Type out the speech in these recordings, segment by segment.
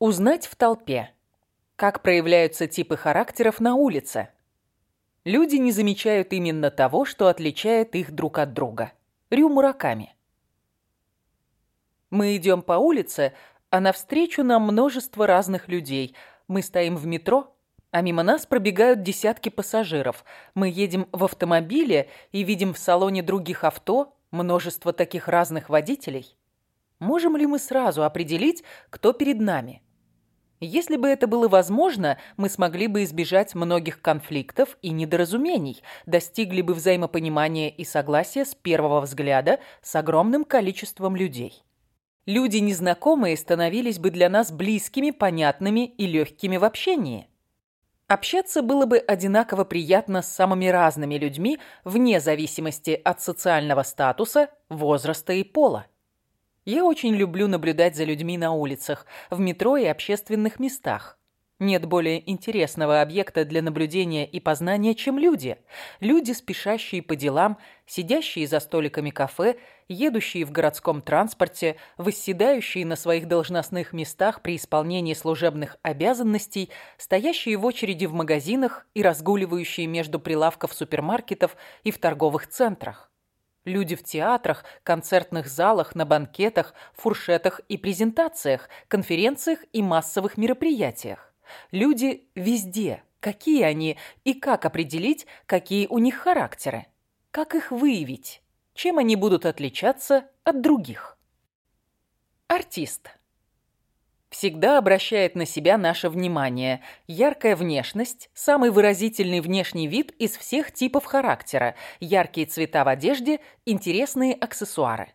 Узнать в толпе. Как проявляются типы характеров на улице. Люди не замечают именно того, что отличает их друг от друга. Рю Мураками. Мы идем по улице, а навстречу нам множество разных людей. Мы стоим в метро, а мимо нас пробегают десятки пассажиров. Мы едем в автомобиле и видим в салоне других авто множество таких разных водителей. Можем ли мы сразу определить, кто перед нами? Если бы это было возможно, мы смогли бы избежать многих конфликтов и недоразумений, достигли бы взаимопонимания и согласия с первого взгляда с огромным количеством людей. Люди незнакомые становились бы для нас близкими, понятными и легкими в общении. Общаться было бы одинаково приятно с самыми разными людьми вне зависимости от социального статуса, возраста и пола. Я очень люблю наблюдать за людьми на улицах, в метро и общественных местах. Нет более интересного объекта для наблюдения и познания, чем люди. Люди, спешащие по делам, сидящие за столиками кафе, едущие в городском транспорте, восседающие на своих должностных местах при исполнении служебных обязанностей, стоящие в очереди в магазинах и разгуливающие между прилавков супермаркетов и в торговых центрах. Люди в театрах, концертных залах, на банкетах, фуршетах и презентациях, конференциях и массовых мероприятиях. Люди везде. Какие они и как определить, какие у них характеры? Как их выявить? Чем они будут отличаться от других? Артист всегда обращает на себя наше внимание. Яркая внешность – самый выразительный внешний вид из всех типов характера, яркие цвета в одежде, интересные аксессуары.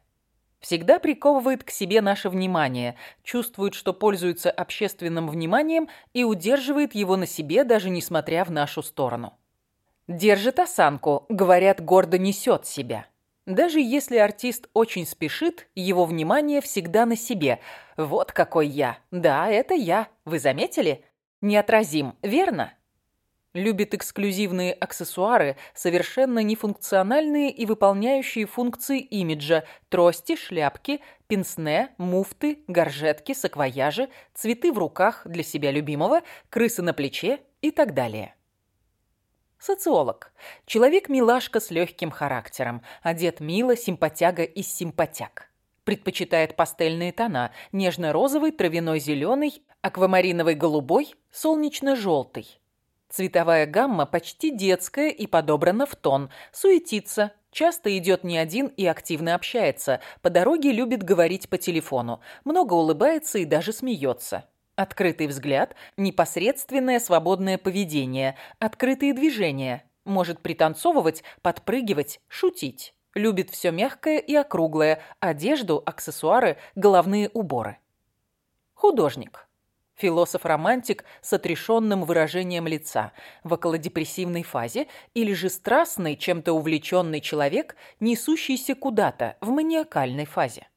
Всегда приковывает к себе наше внимание, чувствует, что пользуется общественным вниманием и удерживает его на себе, даже несмотря в нашу сторону. Держит осанку, говорят, гордо несет себя. Даже если артист очень спешит, его внимание всегда на себе. Вот какой я. Да, это я. Вы заметили? Неотразим, верно? Любит эксклюзивные аксессуары, совершенно нефункциональные и выполняющие функции имиджа. Трости, шляпки, пенсне, муфты, горжетки, саквояжи, цветы в руках для себя любимого, крысы на плече и так далее. Социолог. Человек-милашка с легким характером. Одет мило, симпатяга из симпатяг. Предпочитает пастельные тона. Нежно-розовый, травяной зеленый, аквамариновый голубой, солнечно-желтый. Цветовая гамма почти детская и подобрана в тон. Суетится. Часто идет не один и активно общается. По дороге любит говорить по телефону. Много улыбается и даже смеется. Открытый взгляд, непосредственное свободное поведение, открытые движения. Может пританцовывать, подпрыгивать, шутить. Любит все мягкое и округлое, одежду, аксессуары, головные уборы. Художник. Философ-романтик с отрешенным выражением лица, в околодепрессивной фазе, или же страстный, чем-то увлеченный человек, несущийся куда-то, в маниакальной фазе.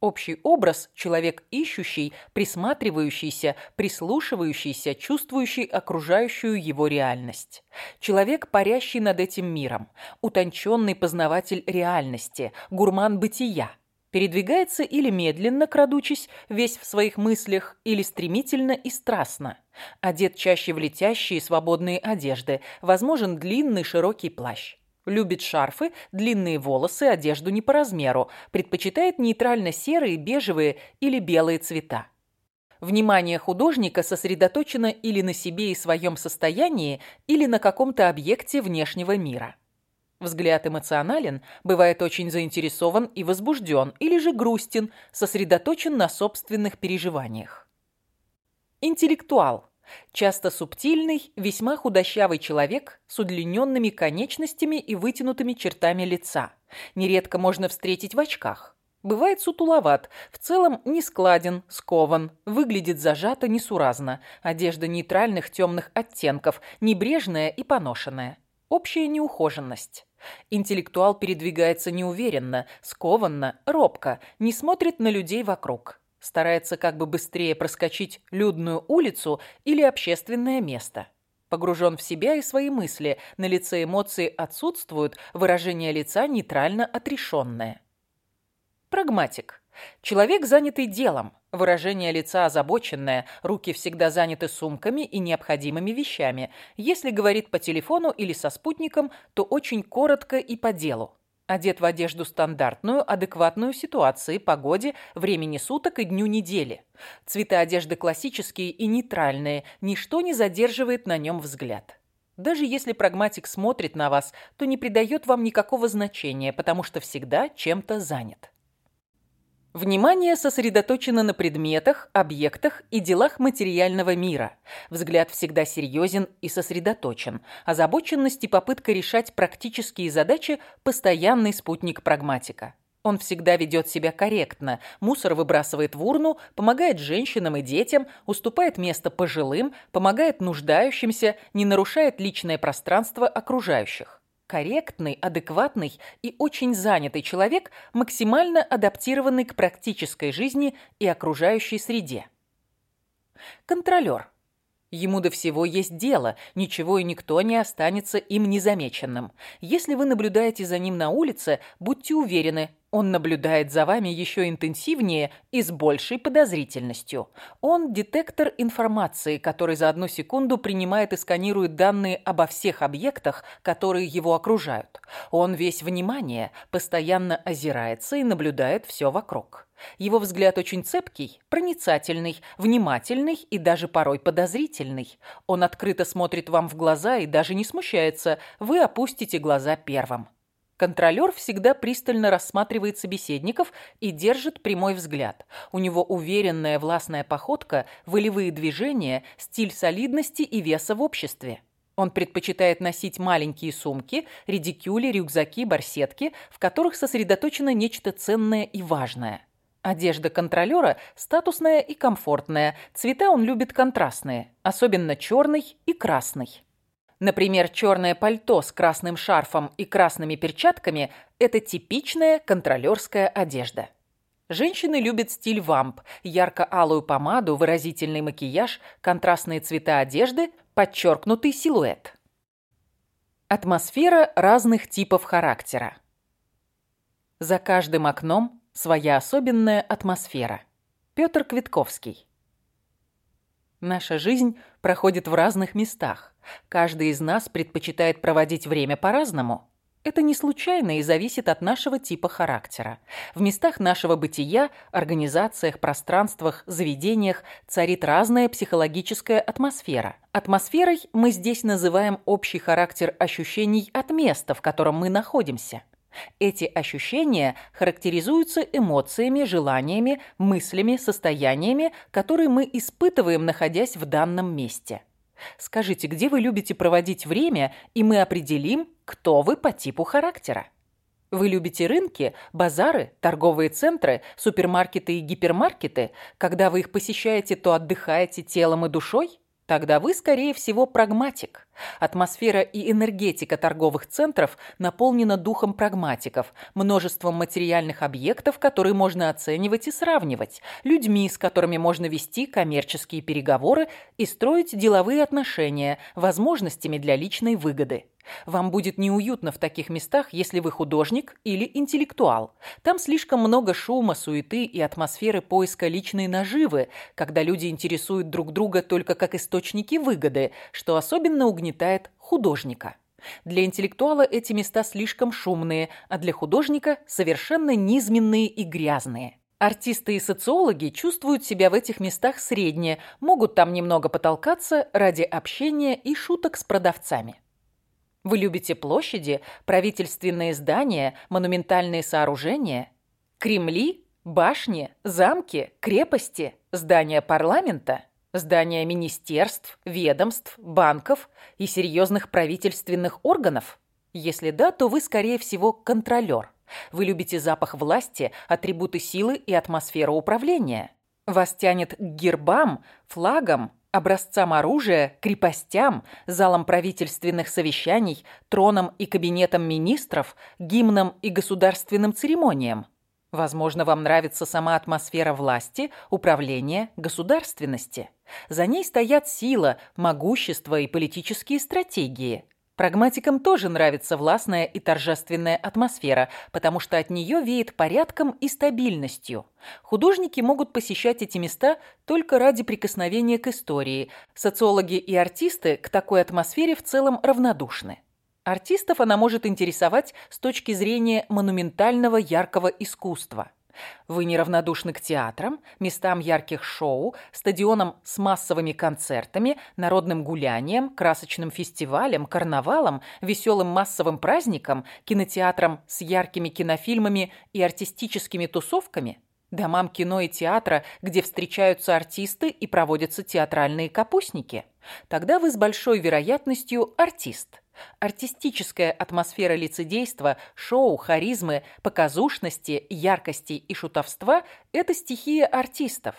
Общий образ – человек ищущий, присматривающийся, прислушивающийся, чувствующий окружающую его реальность. Человек, парящий над этим миром, утонченный познаватель реальности, гурман бытия. Передвигается или медленно, крадучись, весь в своих мыслях, или стремительно и страстно. Одет чаще в летящие свободные одежды, возможен длинный широкий плащ. Любит шарфы, длинные волосы, одежду не по размеру. Предпочитает нейтрально-серые, бежевые или белые цвета. Внимание художника сосредоточено или на себе и своем состоянии, или на каком-то объекте внешнего мира. Взгляд эмоционален, бывает очень заинтересован и возбужден, или же грустен, сосредоточен на собственных переживаниях. Интеллектуал Часто субтильный, весьма худощавый человек с удлиненными конечностями и вытянутыми чертами лица. Нередко можно встретить в очках. Бывает сутуловат, в целом не складен, скован, выглядит зажато несуразно, одежда нейтральных темных оттенков, небрежная и поношенная. Общая неухоженность. Интеллектуал передвигается неуверенно, скованно, робко, не смотрит на людей вокруг. Старается как бы быстрее проскочить людную улицу или общественное место. Погружен в себя и свои мысли, на лице эмоции отсутствуют, выражение лица нейтрально отрешенное. Прагматик. Человек, занятый делом, выражение лица озабоченное, руки всегда заняты сумками и необходимыми вещами. Если говорит по телефону или со спутником, то очень коротко и по делу. Одет в одежду стандартную, адекватную ситуации, погоде, времени суток и дню недели. Цвета одежды классические и нейтральные, ничто не задерживает на нем взгляд. Даже если прагматик смотрит на вас, то не придает вам никакого значения, потому что всегда чем-то занят. Внимание сосредоточено на предметах, объектах и делах материального мира. Взгляд всегда серьезен и сосредоточен. Озабоченность и попытка решать практические задачи – постоянный спутник прагматика. Он всегда ведет себя корректно, мусор выбрасывает в урну, помогает женщинам и детям, уступает место пожилым, помогает нуждающимся, не нарушает личное пространство окружающих. Корректный, адекватный и очень занятый человек, максимально адаптированный к практической жизни и окружающей среде. Контролер. Ему до всего есть дело, ничего и никто не останется им незамеченным. Если вы наблюдаете за ним на улице, будьте уверены, он наблюдает за вами еще интенсивнее и с большей подозрительностью. Он детектор информации, который за одну секунду принимает и сканирует данные обо всех объектах, которые его окружают. Он весь внимание, постоянно озирается и наблюдает все вокруг. Его взгляд очень цепкий, проницательный, внимательный и даже порой подозрительный. Он открыто смотрит вам в глаза и даже не смущается, вы опустите глаза первым. Контролер всегда пристально рассматривает собеседников и держит прямой взгляд. У него уверенная властная походка, волевые движения, стиль солидности и веса в обществе. Он предпочитает носить маленькие сумки, редикюли, рюкзаки, барсетки, в которых сосредоточено нечто ценное и важное. Одежда контролера статусная и комфортная, цвета он любит контрастные, особенно черный и красный. Например, черное пальто с красным шарфом и красными перчатками – это типичная контролерская одежда. Женщины любят стиль вамп, ярко-алую помаду, выразительный макияж, контрастные цвета одежды, подчеркнутый силуэт. Атмосфера разных типов характера. За каждым окном своя особенная атмосфера. Петр Квитковский. Наша жизнь проходит в разных местах. Каждый из нас предпочитает проводить время по-разному. Это не случайно и зависит от нашего типа характера. В местах нашего бытия, организациях, пространствах, заведениях царит разная психологическая атмосфера. Атмосферой мы здесь называем общий характер ощущений от места, в котором мы находимся. Эти ощущения характеризуются эмоциями, желаниями, мыслями, состояниями, которые мы испытываем, находясь в данном месте. Скажите, где вы любите проводить время, и мы определим, кто вы по типу характера. Вы любите рынки, базары, торговые центры, супермаркеты и гипермаркеты? Когда вы их посещаете, то отдыхаете телом и душой? Тогда вы, скорее всего, прагматик. Атмосфера и энергетика торговых центров наполнена духом прагматиков, множеством материальных объектов, которые можно оценивать и сравнивать, людьми, с которыми можно вести коммерческие переговоры и строить деловые отношения, возможностями для личной выгоды. Вам будет неуютно в таких местах, если вы художник или интеллектуал. Там слишком много шума, суеты и атмосферы поиска личной наживы, когда люди интересуют друг друга только как источники выгоды, что особенно угнетает художника. Для интеллектуала эти места слишком шумные, а для художника совершенно низменные и грязные. Артисты и социологи чувствуют себя в этих местах средне, могут там немного потолкаться ради общения и шуток с продавцами. Вы любите площади, правительственные здания, монументальные сооружения, Кремли, башни, замки, крепости, здания парламента, здания министерств, ведомств, банков и серьезных правительственных органов? Если да, то вы, скорее всего, контролер. Вы любите запах власти, атрибуты силы и атмосферу управления. Вас тянет к гербам, флагам, образцам оружия, крепостям, залам правительственных совещаний, тронам и кабинетам министров, гимнам и государственным церемониям. Возможно, вам нравится сама атмосфера власти, управления, государственности. За ней стоят сила, могущество и политические стратегии. Прагматикам тоже нравится властная и торжественная атмосфера, потому что от нее веет порядком и стабильностью. Художники могут посещать эти места только ради прикосновения к истории. Социологи и артисты к такой атмосфере в целом равнодушны. Артистов она может интересовать с точки зрения монументального яркого искусства – вы неравнодушны к театрам, местам ярких шоу, стадионам с массовыми концертами, народным гулянием, красочным фестивалем, карнавалом, веселым массовым праздникам, кинотеатрам с яркими кинофильмами и артистическими тусовками? Домам кино и театра, где встречаются артисты и проводятся театральные капустники? Тогда вы с большой вероятностью артист. Артистическая атмосфера лицедейства, шоу, харизмы, показушности, яркости и шутовства – это стихия артистов.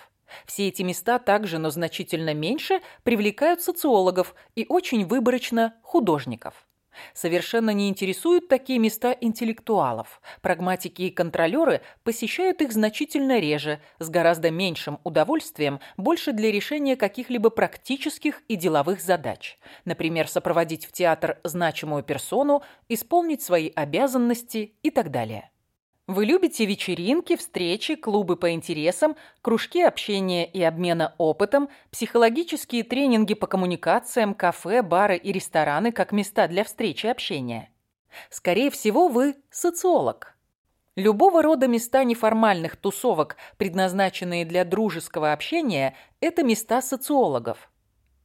Все эти места также, но значительно меньше, привлекают социологов и очень выборочно художников. Совершенно не интересуют такие места интеллектуалов. Прагматики и контролеры посещают их значительно реже, с гораздо меньшим удовольствием, больше для решения каких-либо практических и деловых задач. Например, сопроводить в театр значимую персону, исполнить свои обязанности и так далее. Вы любите вечеринки, встречи, клубы по интересам, кружки общения и обмена опытом, психологические тренинги по коммуникациям, кафе, бары и рестораны как места для встречи и общения. Скорее всего, вы социолог. Любого рода места неформальных тусовок, предназначенные для дружеского общения, это места социологов.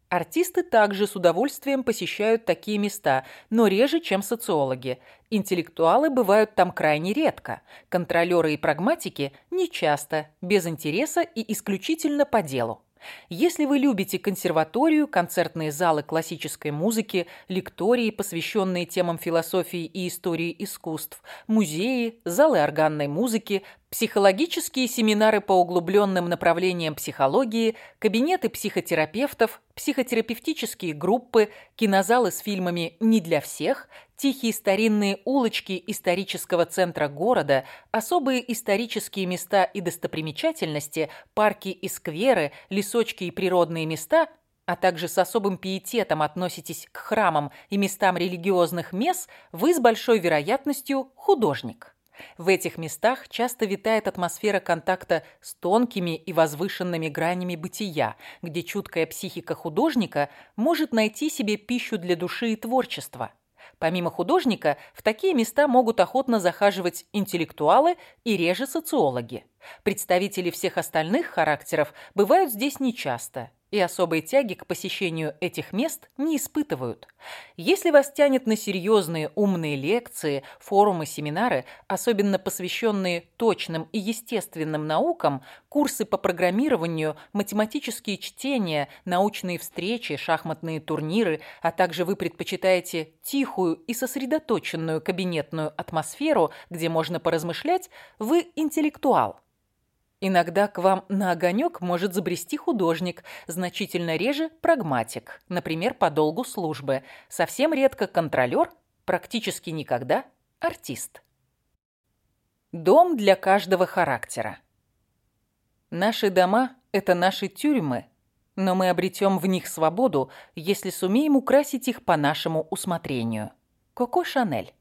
Артисты также с удовольствием посещают такие места, но реже, чем социологи. Интеллектуалы бывают там крайне редко. Контролеры и прагматики – нечасто, без интереса и исключительно по делу. Если вы любите консерваторию, концертные залы классической музыки, лектории, посвященные темам философии и истории искусств, музеи, залы органной музыки, психологические семинары по углубленным направлениям психологии, кабинеты психотерапевтов, психотерапевтические группы, кинозалы с фильмами «Не для всех», тихие старинные улочки исторического центра города, особые исторические места и достопримечательности, парки и скверы, лесочки и природные места – а также с особым пиететом относитесь к храмам и местам религиозных мес, вы с большой вероятностью художник. В этих местах часто витает атмосфера контакта с тонкими и возвышенными гранями бытия, где чуткая психика художника может найти себе пищу для души и творчества. Помимо художника, в такие места могут охотно захаживать интеллектуалы и реже социологи. Представители всех остальных характеров бывают здесь нечасто – и особой тяги к посещению этих мест не испытывают. Если вас тянет на серьезные умные лекции, форумы, семинары, особенно посвященные точным и естественным наукам, курсы по программированию, математические чтения, научные встречи, шахматные турниры, а также вы предпочитаете тихую и сосредоточенную кабинетную атмосферу, где можно поразмышлять, вы интеллектуал. Иногда к вам на огонек может забрести художник, значительно реже прагматик, например, по долгу службы, совсем редко контролер, практически никогда артист. Дом для каждого характера. Наши дома – это наши тюрьмы, но мы обретем в них свободу, если сумеем украсить их по нашему усмотрению. Коко Шанель.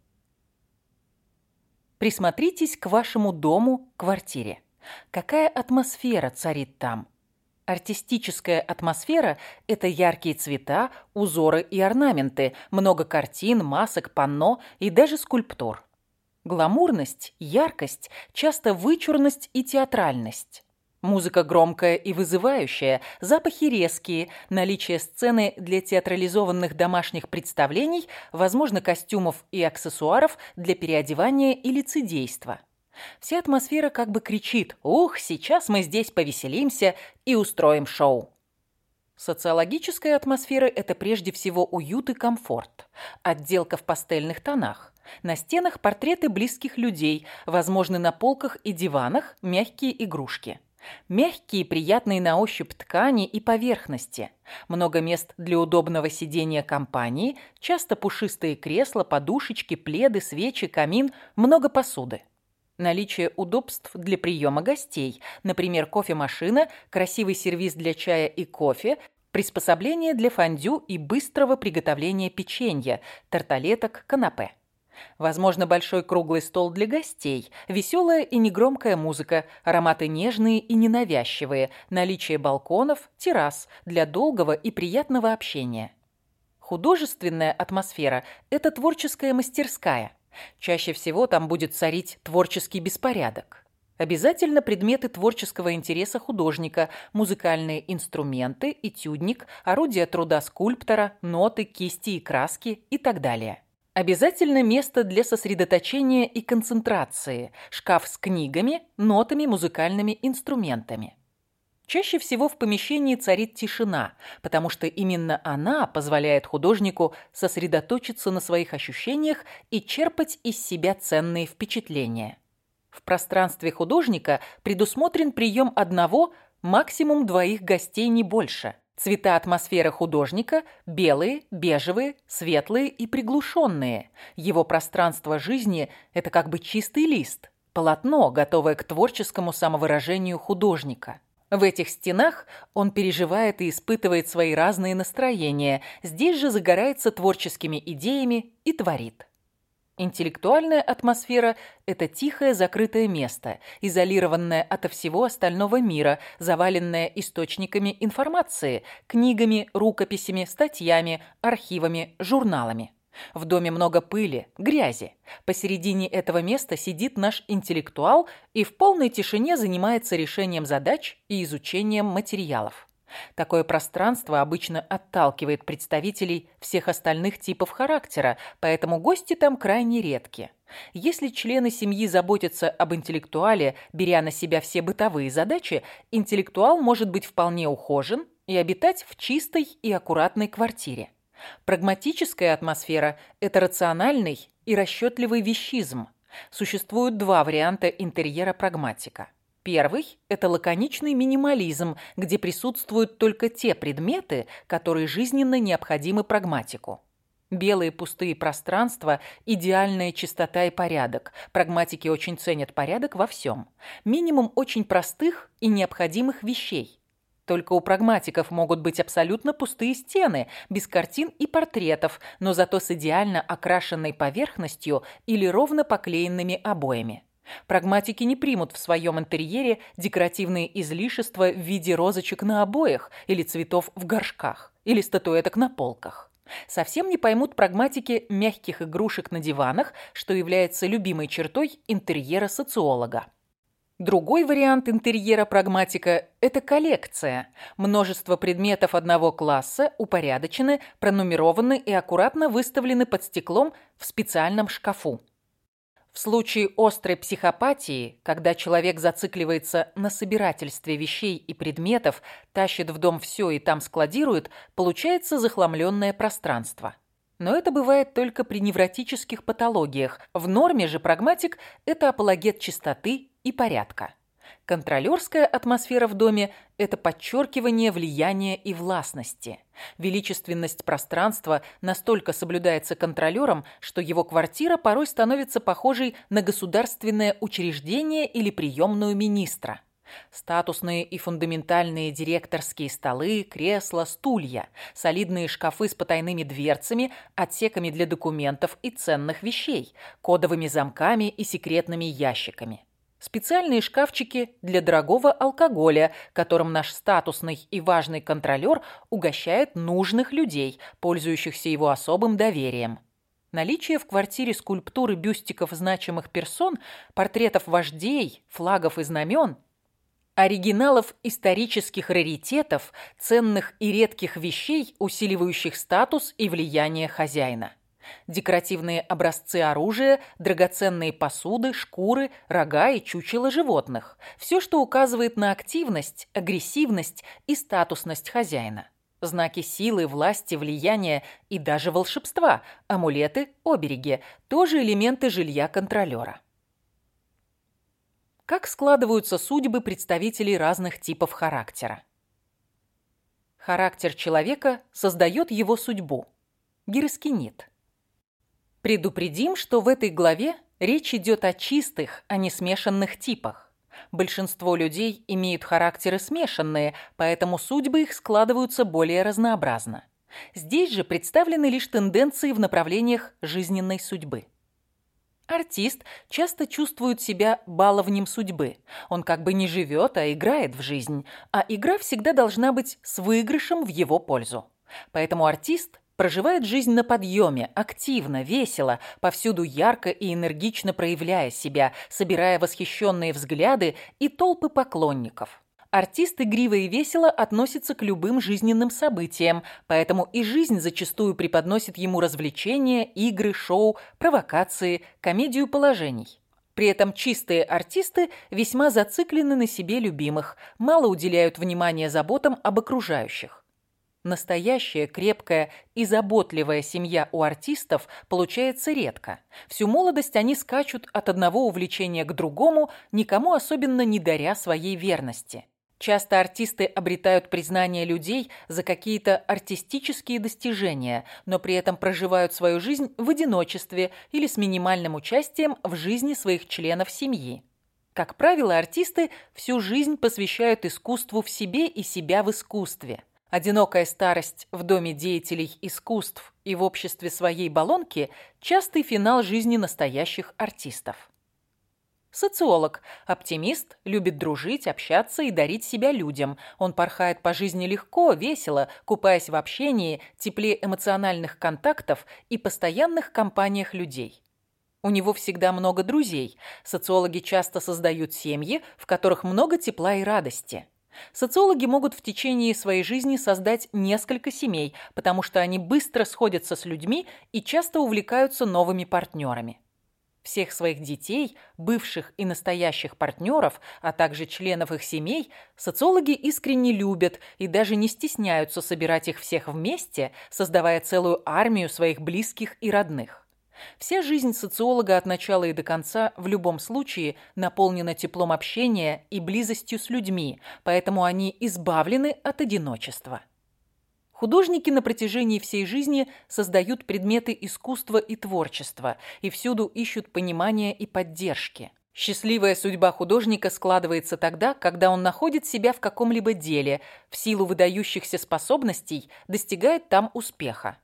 Присмотритесь к вашему дому, квартире. Какая атмосфера царит там? Артистическая атмосфера – это яркие цвета, узоры и орнаменты, много картин, масок, панно и даже скульптур. Гламурность, яркость, часто вычурность и театральность. Музыка громкая и вызывающая, запахи резкие, наличие сцены для театрализованных домашних представлений, возможно, костюмов и аксессуаров для переодевания и лицедейства. Вся атмосфера как бы кричит «Ух, сейчас мы здесь повеселимся и устроим шоу». Социологическая атмосфера – это прежде всего уют и комфорт. Отделка в пастельных тонах. На стенах портреты близких людей, возможно, на полках и диванах мягкие игрушки. Мягкие, приятные на ощупь ткани и поверхности. Много мест для удобного сидения компании, часто пушистые кресла, подушечки, пледы, свечи, камин, много посуды. Наличие удобств для приема гостей, например, кофемашина, красивый сервиз для чая и кофе, Приспособление для фондю и быстрого приготовления печенья, тарталеток, канапе. Возможно, большой круглый стол для гостей, веселая и негромкая музыка, ароматы нежные и ненавязчивые, наличие балконов, террас для долгого и приятного общения. Художественная атмосфера – это творческая мастерская. Чаще всего там будет царить творческий беспорядок. Обязательно предметы творческого интереса художника, музыкальные инструменты, этюдник, орудия труда скульптора, ноты, кисти и краски и так далее. Обязательно место для сосредоточения и концентрации, шкаф с книгами, нотами, музыкальными инструментами. Чаще всего в помещении царит тишина, потому что именно она позволяет художнику сосредоточиться на своих ощущениях и черпать из себя ценные впечатления. В пространстве художника предусмотрен прием одного, максимум двоих гостей не больше – Цвета атмосферы художника – белые, бежевые, светлые и приглушенные. Его пространство жизни – это как бы чистый лист, полотно, готовое к творческому самовыражению художника. В этих стенах он переживает и испытывает свои разные настроения, здесь же загорается творческими идеями и творит. Интеллектуальная атмосфера – это тихое закрытое место, изолированное ото всего остального мира, заваленное источниками информации, книгами, рукописями, статьями, архивами, журналами. В доме много пыли, грязи. Посередине этого места сидит наш интеллектуал и в полной тишине занимается решением задач и изучением материалов. Такое пространство обычно отталкивает представителей всех остальных типов характера, поэтому гости там крайне редки. Если члены семьи заботятся об интеллектуале, беря на себя все бытовые задачи, интеллектуал может быть вполне ухожен и обитать в чистой и аккуратной квартире. Прагматическая атмосфера – это рациональный и расчетливый вещизм. Существуют два варианта интерьера прагматика. Первый – это лаконичный минимализм, где присутствуют только те предметы, которые жизненно необходимы прагматику. Белые пустые пространства, идеальная чистота и порядок. Прагматики очень ценят порядок во всем. Минимум очень простых и необходимых вещей. Только у прагматиков могут быть абсолютно пустые стены, без картин и портретов, но зато с идеально окрашенной поверхностью или ровно поклеенными обоями. Прагматики не примут в своем интерьере декоративные излишества в виде розочек на обоях или цветов в горшках, или статуэток на полках. Совсем не поймут прагматики мягких игрушек на диванах, что является любимой чертой интерьера социолога. Другой вариант интерьера прагматика – это коллекция. Множество предметов одного класса упорядочены, пронумерованы и аккуратно выставлены под стеклом в специальном шкафу. В случае острой психопатии, когда человек зацикливается на собирательстве вещей и предметов, тащит в дом все и там складирует, получается захламленное пространство. Но это бывает только при невротических патологиях. В норме же прагматик – это апологет чистоты и порядка. Контролерская атмосфера в доме – это подчеркивание влияния и властности. Величественность пространства настолько соблюдается контролером, что его квартира порой становится похожей на государственное учреждение или приемную министра. Статусные и фундаментальные директорские столы, кресла, стулья, солидные шкафы с потайными дверцами, отсеками для документов и ценных вещей, кодовыми замками и секретными ящиками специальные шкафчики для дорогого алкоголя, которым наш статусный и важный контролер угощает нужных людей, пользующихся его особым доверием. Наличие в квартире скульптуры бюстиков значимых персон, портретов вождей, флагов и знамен, оригиналов исторических раритетов, ценных и редких вещей, усиливающих статус и влияние хозяина декоративные образцы оружия, драгоценные посуды, шкуры, рога и чучела животных. Все, что указывает на активность, агрессивность и статусность хозяина. Знаки силы, власти, влияния и даже волшебства, амулеты, обереги – тоже элементы жилья контролера. Как складываются судьбы представителей разных типов характера? Характер человека создает его судьбу. Гироскинит. Предупредим, что в этой главе речь идет о чистых, а не смешанных типах. Большинство людей имеют характеры смешанные, поэтому судьбы их складываются более разнообразно. Здесь же представлены лишь тенденции в направлениях жизненной судьбы. Артист часто чувствует себя баловнем судьбы. Он как бы не живет, а играет в жизнь, а игра всегда должна быть с выигрышем в его пользу. Поэтому артист проживает жизнь на подъеме, активно, весело, повсюду ярко и энергично проявляя себя, собирая восхищенные взгляды и толпы поклонников. Артист игриво и весело относится к любым жизненным событиям, поэтому и жизнь зачастую преподносит ему развлечения, игры, шоу, провокации, комедию положений. При этом чистые артисты весьма зациклены на себе любимых, мало уделяют внимания заботам об окружающих. Настоящая, крепкая и заботливая семья у артистов получается редко. Всю молодость они скачут от одного увлечения к другому, никому особенно не даря своей верности. Часто артисты обретают признание людей за какие-то артистические достижения, но при этом проживают свою жизнь в одиночестве или с минимальным участием в жизни своих членов семьи. Как правило, артисты всю жизнь посвящают искусству в себе и себя в искусстве – Одинокая старость в доме деятелей искусств и в обществе своей баллонки – частый финал жизни настоящих артистов. Социолог, оптимист, любит дружить, общаться и дарить себя людям. Он порхает по жизни легко, весело, купаясь в общении, тепле эмоциональных контактов и постоянных компаниях людей. У него всегда много друзей. Социологи часто создают семьи, в которых много тепла и радости. Социологи могут в течение своей жизни создать несколько семей, потому что они быстро сходятся с людьми и часто увлекаются новыми партнерами. Всех своих детей, бывших и настоящих партнеров, а также членов их семей, социологи искренне любят и даже не стесняются собирать их всех вместе, создавая целую армию своих близких и родных. Вся жизнь социолога от начала и до конца в любом случае наполнена теплом общения и близостью с людьми, поэтому они избавлены от одиночества. Художники на протяжении всей жизни создают предметы искусства и творчества и всюду ищут понимания и поддержки. Счастливая судьба художника складывается тогда, когда он находит себя в каком-либо деле, в силу выдающихся способностей достигает там успеха.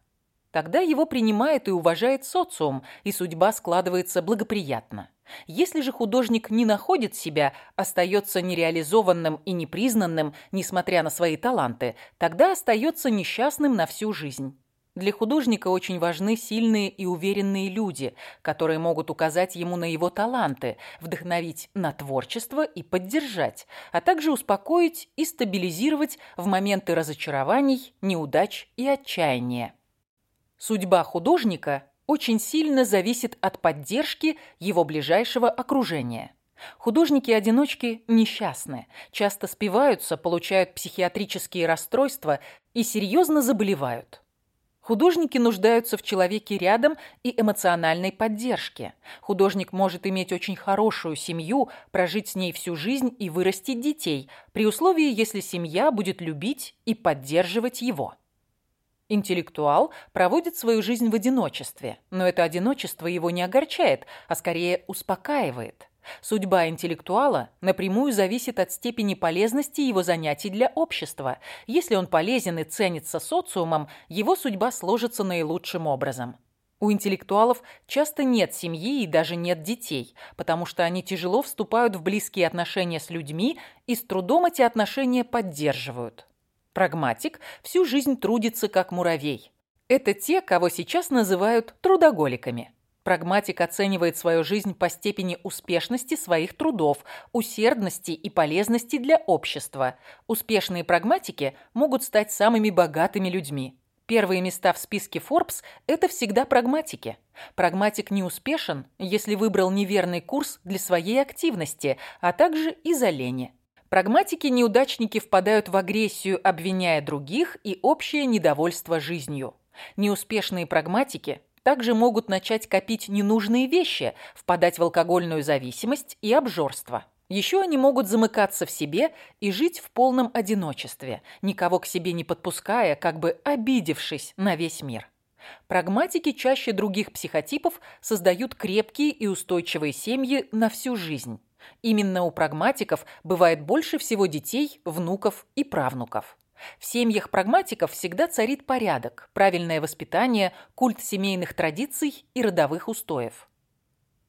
Тогда его принимает и уважает социум, и судьба складывается благоприятно. Если же художник не находит себя, остается нереализованным и непризнанным, несмотря на свои таланты, тогда остается несчастным на всю жизнь. Для художника очень важны сильные и уверенные люди, которые могут указать ему на его таланты, вдохновить на творчество и поддержать, а также успокоить и стабилизировать в моменты разочарований, неудач и отчаяния. Судьба художника очень сильно зависит от поддержки его ближайшего окружения. Художники-одиночки несчастны, часто спиваются, получают психиатрические расстройства и серьезно заболевают. Художники нуждаются в человеке рядом и эмоциональной поддержке. Художник может иметь очень хорошую семью, прожить с ней всю жизнь и вырастить детей, при условии, если семья будет любить и поддерживать его. Интеллектуал проводит свою жизнь в одиночестве, но это одиночество его не огорчает, а скорее успокаивает. Судьба интеллектуала напрямую зависит от степени полезности его занятий для общества. Если он полезен и ценится социумом, его судьба сложится наилучшим образом. У интеллектуалов часто нет семьи и даже нет детей, потому что они тяжело вступают в близкие отношения с людьми и с трудом эти отношения поддерживают. Прагматик всю жизнь трудится как муравей. Это те, кого сейчас называют трудоголиками. Прагматик оценивает свою жизнь по степени успешности своих трудов, усердности и полезности для общества. Успешные прагматики могут стать самыми богатыми людьми. Первые места в списке Forbes – это всегда прагматики. Прагматик не успешен, если выбрал неверный курс для своей активности, а также из-за лени. Прагматики-неудачники впадают в агрессию, обвиняя других и общее недовольство жизнью. Неуспешные прагматики также могут начать копить ненужные вещи, впадать в алкогольную зависимость и обжорство. Еще они могут замыкаться в себе и жить в полном одиночестве, никого к себе не подпуская, как бы обидевшись на весь мир. Прагматики чаще других психотипов создают крепкие и устойчивые семьи на всю жизнь. Именно у прагматиков бывает больше всего детей, внуков и правнуков. В семьях прагматиков всегда царит порядок, правильное воспитание, культ семейных традиций и родовых устоев.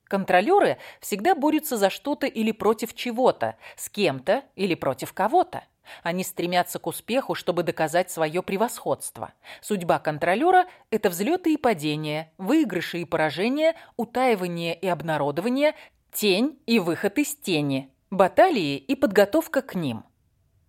Контролеры всегда борются за что-то или против чего-то, с кем-то или против кого-то. Они стремятся к успеху, чтобы доказать свое превосходство. Судьба контролера – это взлеты и падения, выигрыши и поражения, утаивание и обнародование, тень и выход из тени, баталии и подготовка к ним –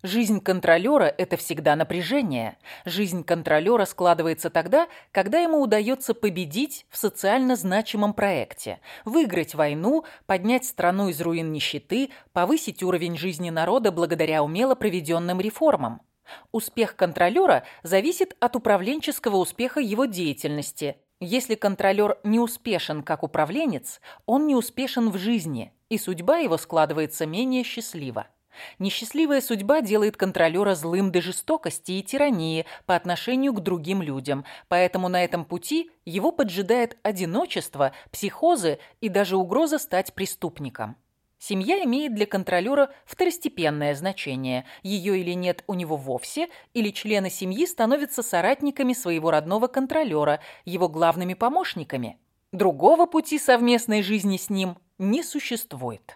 Жизнь контролера – это всегда напряжение. Жизнь контролера складывается тогда, когда ему удается победить в социально значимом проекте, выиграть войну, поднять страну из руин нищеты, повысить уровень жизни народа благодаря умело проведенным реформам. Успех контролера зависит от управленческого успеха его деятельности. Если контролер не успешен как управленец, он не успешен в жизни, и судьба его складывается менее счастливо. Несчастливая судьба делает контролера злым до жестокости и тирании по отношению к другим людям, поэтому на этом пути его поджидает одиночество, психозы и даже угроза стать преступником. Семья имеет для контролера второстепенное значение. Ее или нет у него вовсе, или члены семьи становятся соратниками своего родного контролера, его главными помощниками. Другого пути совместной жизни с ним не существует.